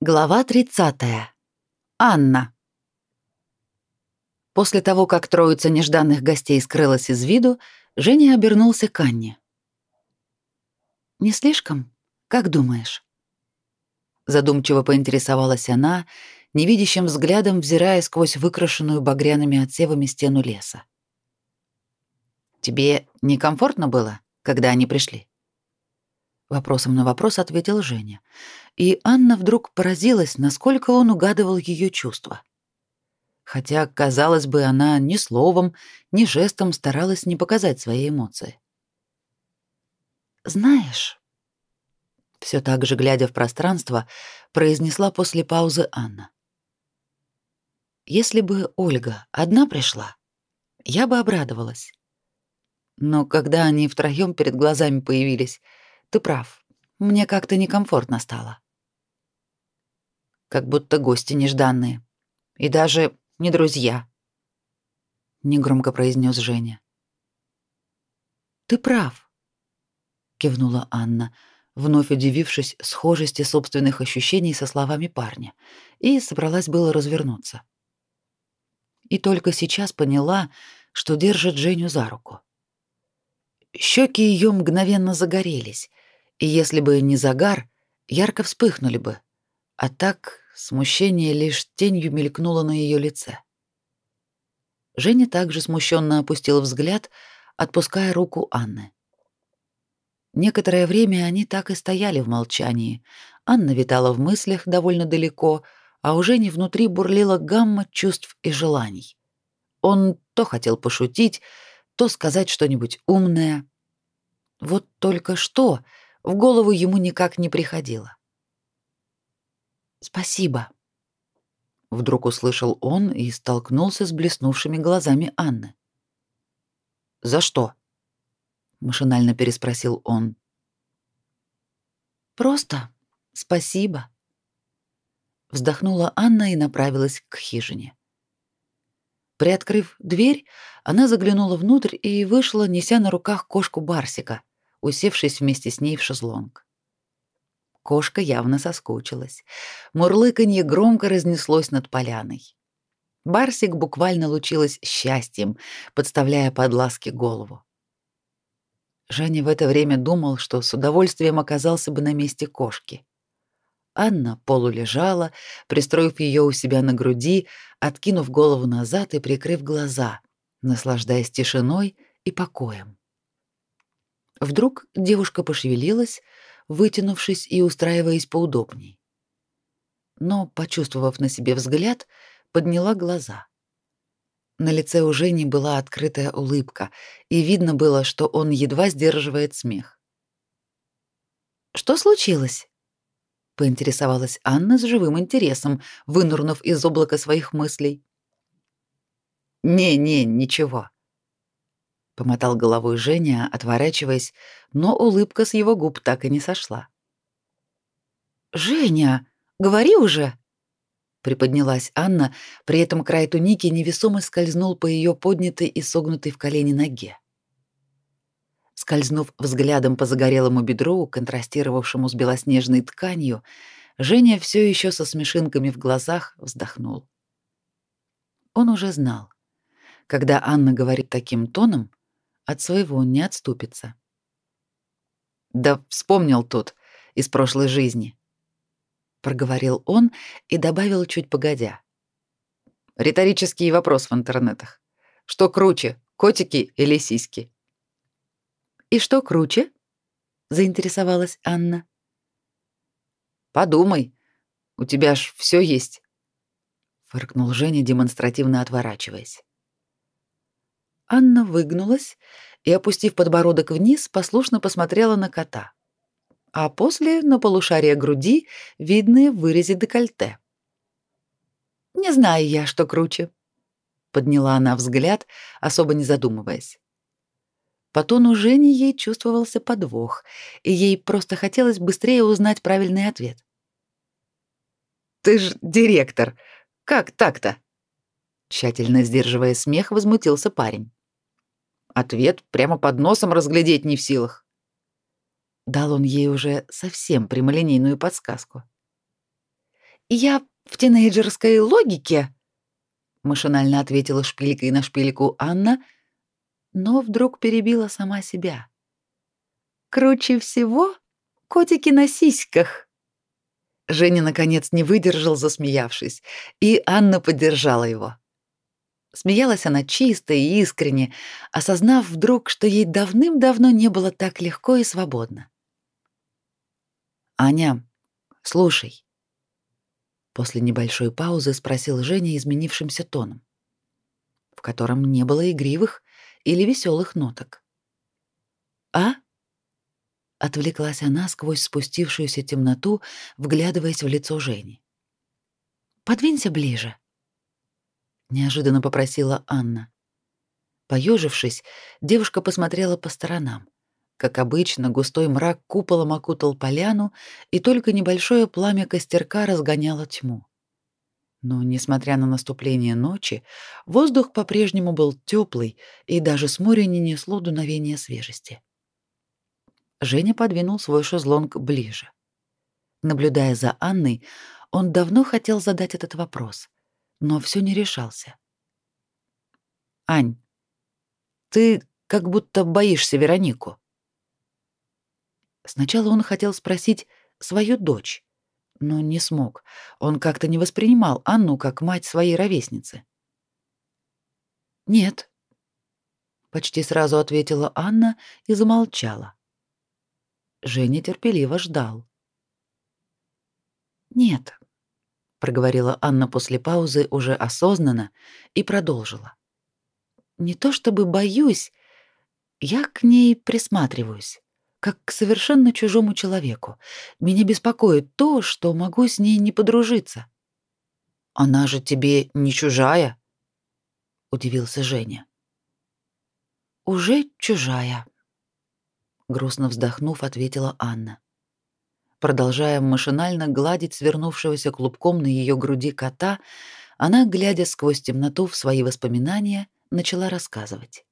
Глава 30. Анна. После того, как троица нежданных гостей скрылась из виду, Женя обернулся к Анне. «Не слишком? Как думаешь?» Задумчиво поинтересовалась она, невидящим взглядом взирая сквозь выкрашенную багряными отсевами стену леса. «Тебе некомфортно было, когда они пришли?» Вопросом на вопрос ответил Женя. И Анна вдруг поразилась, насколько он угадывал ее чувства. Хотя, казалось бы, она ни словом, ни жестом старалась не показать свои эмоции. «Знаешь...» Все так же, глядя в пространство, произнесла после паузы Анна. «Если бы Ольга одна пришла, я бы обрадовалась. Но когда они втроем перед глазами появились, ты прав. Мне как-то некомфортно стало. Как будто гости нежданные. И даже не друзья. Негромко произнес Женя. Ты прав. Кивнула Анна, вновь удивившись схожести собственных ощущений со словами парня, и собралась было развернуться. И только сейчас поняла, что держит Женю за руку. Щеки ее мгновенно загорелись, и если бы не загар, ярко вспыхнули бы. А так смущение лишь тенью мелькнуло на ее лице. Женя также смущенно опустил взгляд, отпуская руку Анны. Некоторое время они так и стояли в молчании. Анна витала в мыслях довольно далеко, а у Жени внутри бурлила гамма чувств и желаний. Он то хотел пошутить, то сказать что-нибудь умное. Вот только что в голову ему никак не приходило. «Спасибо», — вдруг услышал он и столкнулся с блеснувшими глазами Анны. «За что?» — машинально переспросил он. «Просто спасибо», — вздохнула Анна и направилась к хижине. Приоткрыв дверь, она заглянула внутрь и вышла, неся на руках кошку Барсика, усевшись вместе с ней в шезлонг. Кошка явно соскучилась. Мурлыканье громко разнеслось над поляной. Барсик буквально лучилась счастьем, подставляя под ласки голову. Женя в это время думал, что с удовольствием оказался бы на месте кошки. Анна полулежала, пристроив ее у себя на груди, откинув голову назад и прикрыв глаза, наслаждаясь тишиной и покоем. Вдруг девушка пошевелилась, вытянувшись и устраиваясь поудобней. Но, почувствовав на себе взгляд, подняла глаза. На лице у Жени была открытая улыбка, и видно было, что он едва сдерживает смех. «Что случилось?» — поинтересовалась Анна с живым интересом, вынурнув из облака своих мыслей. «Не-не, ничего», помотал головой Женя, отворачиваясь, но улыбка с его губ так и не сошла. Женя, говори уже, приподнялась Анна, при этом край туники невесомо скользнул по ее поднятой и согнутой в колени ноге. Скользнув взглядом по загорелому бедру, контрастировавшему с белоснежной тканью, Женя все еще со смешинками в глазах вздохнул. Он уже знал. Когда Анна говорит таким тоном, от своего не отступится. Да вспомнил тут из прошлой жизни, проговорил он и добавил чуть погодя. Риторический вопрос в интернетах. Что круче, котики или сиськи? И что круче? заинтересовалась Анна. Подумай, у тебя ж все есть, фыркнул Женя, демонстративно отворачиваясь. Анна выгнулась и, опустив подбородок вниз, послушно посмотрела на кота, а после на полушарие груди, видные в вырезе декольте. «Не знаю я, что круче», — подняла она взгляд, особо не задумываясь. По тону Жени ей чувствовался подвох, и ей просто хотелось быстрее узнать правильный ответ. «Ты ж директор! Как так-то?» Тщательно сдерживая смех, возмутился парень. Ответ прямо под носом разглядеть не в силах. Дал он ей уже совсем прямолинейную подсказку. Я в тинейджерской логике, машинально ответила шпилькой на шпильку Анна, но вдруг перебила сама себя. Круче всего котики на сиськах. Женя наконец не выдержал, засмеявшись, и Анна поддержала его. Смеялась она чисто и искренне, осознав вдруг, что ей давным-давно не было так легко и свободно. «Аня, слушай», — после небольшой паузы спросил Женя изменившимся тоном, в котором не было игривых или веселых ноток. «А?» — отвлеклась она сквозь спустившуюся темноту, вглядываясь в лицо Жени. «Подвинься ближе», — неожиданно попросила Анна. Поежившись, девушка посмотрела по сторонам. Как обычно, густой мрак куполом окутал поляну, и только небольшое пламя костерка разгоняло тьму. Но, несмотря на наступление ночи, воздух по-прежнему был теплый, и даже с моря не несло дуновения свежести. Женя подвинул свой шезлонг ближе. Наблюдая за Анной, он давно хотел задать этот вопрос, но все не решался. «Ань, ты как будто боишься Веронику». Сначала он хотел спросить свою дочь, но не смог. Он как-то не воспринимал Анну как мать своей ровесницы. «Нет», — почти сразу ответила Анна и замолчала. Женя терпеливо ждал. «Нет», — проговорила Анна после паузы уже осознанно и продолжила. «Не то чтобы боюсь, я к ней присматриваюсь как к совершенно чужому человеку. Меня беспокоит то, что могу с ней не подружиться. Она же тебе не чужая? удивился Женя. Уже чужая, грустно вздохнув, ответила Анна. Продолжая машинально гладить свернувшегося клубком на ее груди кота, она, глядя сквозь темноту в свои воспоминания, начала рассказывать.